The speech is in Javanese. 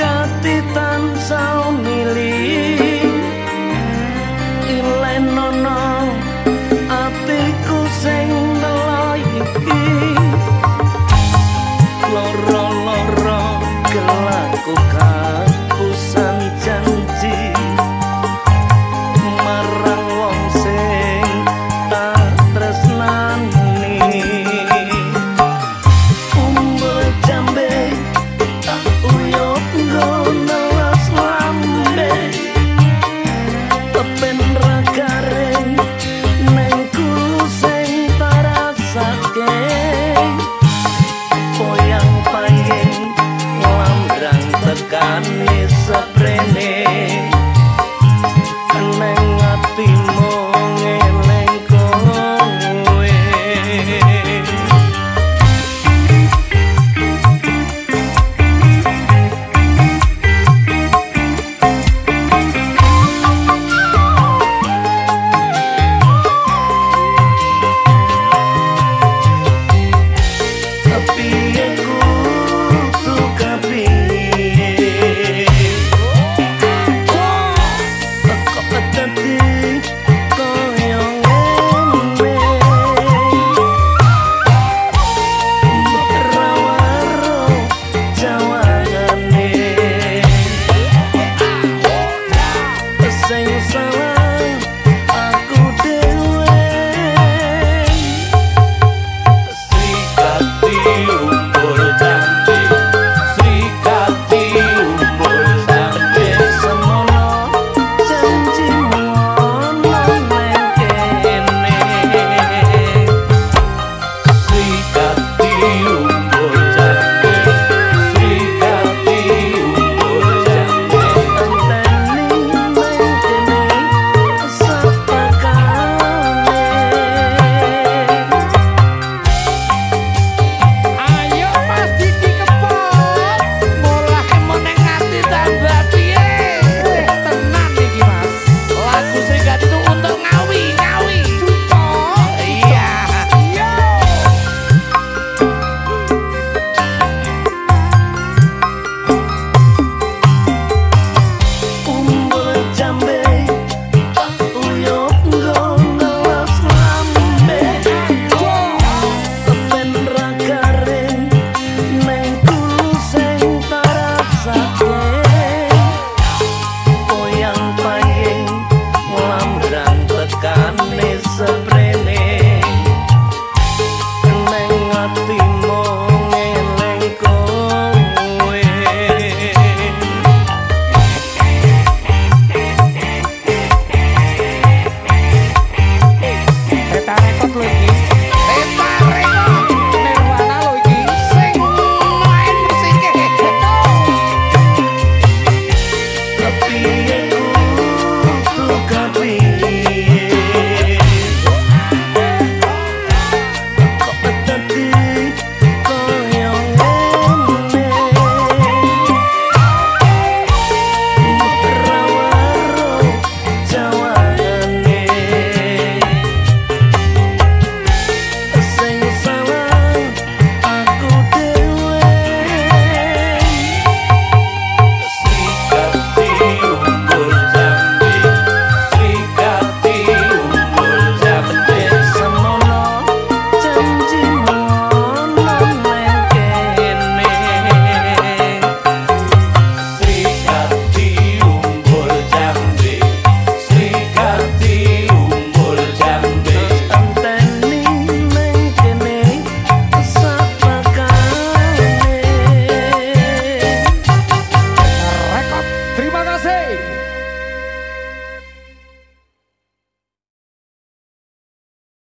kati tansau milih.